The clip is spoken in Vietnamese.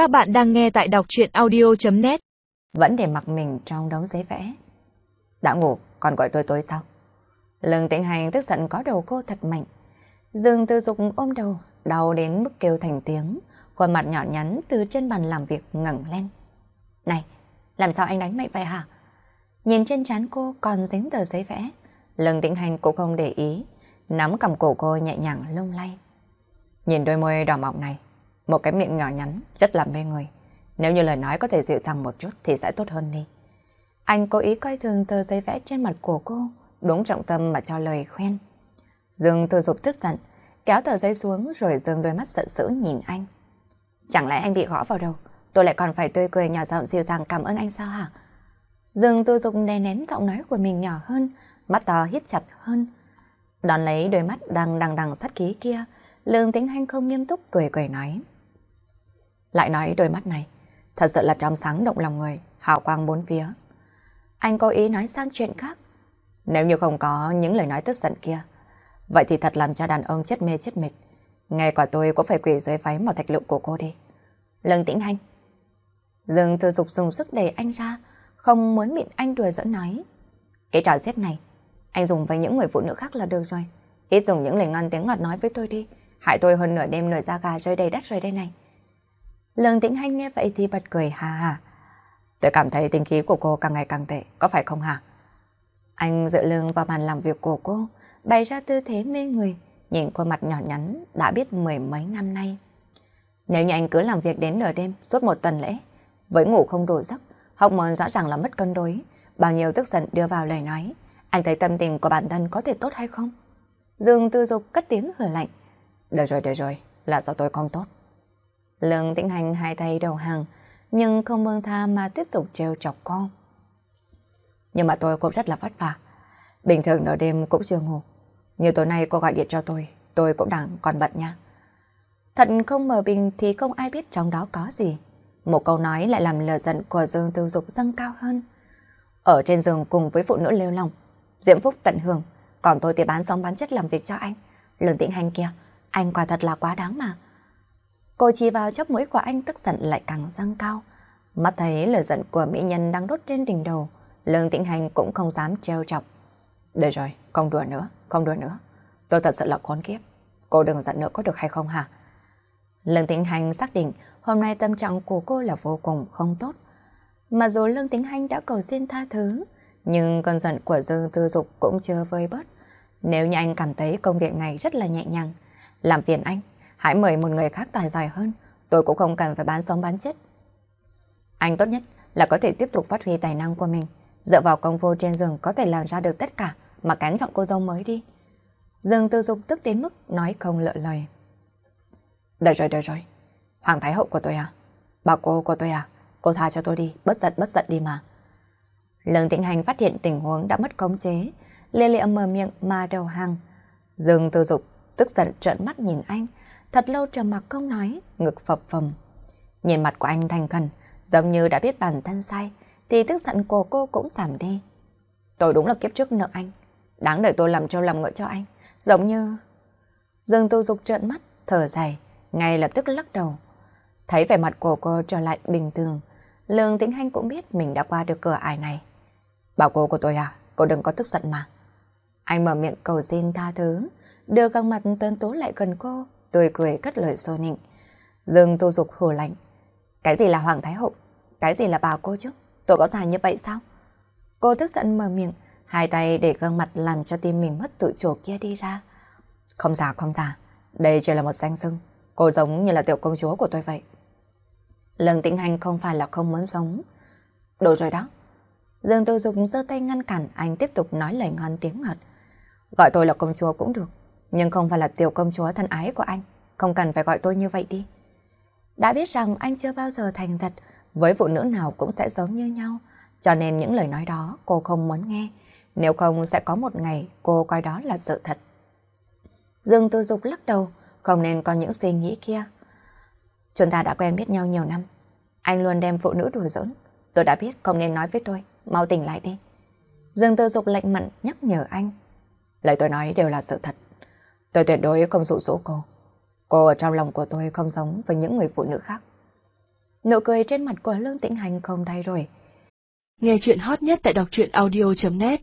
Các bạn đang nghe tại đọc truyện audio.net Vẫn để mặc mình trong đống giấy vẽ. Đã ngủ, còn gọi tôi tối sao? Lương tĩnh hành tức giận có đầu cô thật mạnh. Dương tư dục ôm đầu, đau đến mức kêu thành tiếng. Khuôn mặt nhỏ nhắn từ trên bàn làm việc ngẩng lên. Này, làm sao anh đánh mạnh vậy hả? Nhìn trên trán cô còn dính tờ giấy vẽ. Lương tĩnh hành cũng không để ý. Nắm cầm cổ cô nhẹ nhàng lung lay. Nhìn đôi môi đỏ mọng này, một cái miệng nhỏ nhắn, rất là mê người. Nếu như lời nói có thể dịu dàng một chút thì sẽ tốt hơn đi. Anh cố ý coi thường tờ giấy vẽ trên mặt của cô, đúng trọng tâm mà cho lời khen. Dương thừa Dục tức giận, kéo tờ giấy xuống rồi dương đôi mắt sợ sữ nhìn anh. Chẳng lẽ anh bị gõ vào đầu, tôi lại còn phải tươi cười nhỏ giọng dịu dàng cảm ơn anh sao hả? Dương Tư Dục đè nén giọng nói của mình nhỏ hơn, mắt to hiếp chặt hơn. Đón lấy đôi mắt đang đằng đằng sát khí kia, Lương tính Hanh không nghiêm túc cười cười nói. Lại nói đôi mắt này, thật sự là trong sáng động lòng người, hào quang bốn phía. Anh có ý nói sang chuyện khác. Nếu như không có những lời nói tức giận kia, vậy thì thật làm cho đàn ông chết mê chết mệt. Ngay cả tôi cũng phải quỳ dưới váy màu thạch lựu của cô đi. Lương Tĩnh anh Dương Thư Dục dùng sức đẩy anh ra, không muốn bị anh đùa giỡn nói. Cái trò giết này, anh dùng với những người phụ nữ khác là được rồi. Ít dùng những lời ngon tiếng ngọt nói với tôi đi. Hại tôi hơn nửa đêm nổi da gà rơi đầy đất rồi đây này. Lương Tĩnh Hanh nghe vậy thì bật cười hà hà. Tôi cảm thấy tình khí của cô càng ngày càng tệ, có phải không hả? Anh dựa lưng vào bàn làm việc của cô, bày ra tư thế mê người, nhìn khuôn mặt nhỏ nhắn đã biết mười mấy năm nay. Nếu như anh cứ làm việc đến nửa đêm suốt một tuần lễ, với ngủ không đủ giấc, học môn rõ ràng là mất cân đối, bao nhiêu tức giận đưa vào lời nói, anh thấy tâm tình của bản thân có thể tốt hay không? Dương Tư Dục cất tiếng hừ lạnh. Được rồi, được rồi, là do tôi không tốt. Lương Tĩnh Hành hai tay đầu hàng, nhưng không buông tha mà tiếp tục trêu chọc con. Nhưng mà tôi cũng rất là vất vả. Bình thường nửa đêm cũng chưa ngủ. Như tối nay cô gọi điện cho tôi, tôi cũng đang còn bận nha. Thật không mờ bình thì không ai biết trong đó có gì. Một câu nói lại làm lờ giận của Dương Tư Dục dâng cao hơn. Ở trên giường cùng với phụ nữ lêu lòng, Diễm Phúc tận hưởng, còn tôi thì bán sống bán chất làm việc cho anh. Lương Tĩnh Hành kia, anh quả thật là quá đáng mà. Cô chỉ vào chóp mũi của anh tức giận lại càng răng cao. Mắt thấy lửa giận của mỹ nhân đang đốt trên đỉnh đầu, Lương Tĩnh Hành cũng không dám treo chọc. Được rồi, không đùa nữa, không đùa nữa. Tôi thật sự là khốn kiếp. Cô đừng giận nữa có được hay không hả? Lương Tĩnh Hành xác định hôm nay tâm trạng của cô là vô cùng không tốt. Mà dù Lương Tĩnh Hành đã cầu xin tha thứ, nhưng cơn giận của Dương Tư Dục cũng chưa vơi bớt. Nếu như anh cảm thấy công việc này rất là nhẹ nhàng, làm phiền anh, hãy mời một người khác tài giỏi hơn, tôi cũng không cần phải bán sống bán chết. Anh tốt nhất là có thể tiếp tục phát huy tài năng của mình, dựa vào công phu trên giường có thể làm ra được tất cả mà cán trọng cô dâu mới đi. Dương Tư Dục tức đến mức nói không lựa lời. Được rồi, được rồi. Hoàng Thái Hậu của tôi à? Bà cô của tôi à? Cô tha cho tôi đi, bất giận bất giận đi mà. Lương Tĩnh Hành phát hiện tình huống đã mất khống chế, lê lịa mở miệng mà đầu hàng. Dương Tư Dục tức giận trợn mắt nhìn anh, thật lâu trầm mặc không nói, ngực phập phồng. Nhìn mặt của anh thành khẩn, giống như đã biết bản thân sai, thì tức giận của cô cũng giảm đi. Tôi đúng là kiếp trước nợ anh, đáng đợi tôi làm trâu làm ngựa cho anh, giống như... Dương tu Dục trợn mắt, thở dài, ngay lập tức lắc đầu. Thấy vẻ mặt của cô trở lại bình thường, Lương Tĩnh Hanh cũng biết mình đã qua được cửa ải này. Bảo cô của tôi à, cô đừng có tức giận mà. Anh mở miệng cầu xin tha thứ, đưa gương mặt tuấn tú lại gần cô, tươi cười cất lời xô nịnh. Dương tu dục hù lạnh. Cái gì là Hoàng Thái Hậu? Cái gì là bà cô chứ? Tôi có dài như vậy sao? Cô tức giận mở miệng, hai tay để gương mặt làm cho tim mình mất tự chủ kia đi ra. Không giả, không giả. Đây chỉ là một danh xưng. Cô giống như là tiểu công chúa của tôi vậy. Lương Tĩnh Hành không phải là không muốn sống. đồ rồi đó. Dương Tư Dục giơ tay ngăn cản anh tiếp tục nói lời ngon tiếng ngọt. Gọi tôi là công chúa cũng được, nhưng không phải là tiểu công chúa thân ái của anh. Không cần phải gọi tôi như vậy đi. Đã biết rằng anh chưa bao giờ thành thật, với phụ nữ nào cũng sẽ giống như nhau. Cho nên những lời nói đó cô không muốn nghe. Nếu không sẽ có một ngày cô coi đó là sự thật. Dương Tư Dục lắc đầu, không nên có những suy nghĩ kia. Chúng ta đã quen biết nhau nhiều năm. Anh luôn đem phụ nữ đùa giỡn. Tôi đã biết không nên nói với tôi. Mau tỉnh lại đi. Dương Tư Dục lạnh mặn nhắc nhở anh. Lời tôi nói đều là sự thật. Tôi tuyệt đối không dụ dỗ cô. Cô ở trong lòng của tôi không giống với những người phụ nữ khác. Nụ cười trên mặt của Lương Tĩnh Hành không thay đổi. Nghe chuyện hot nhất tại đọc truyện audio.net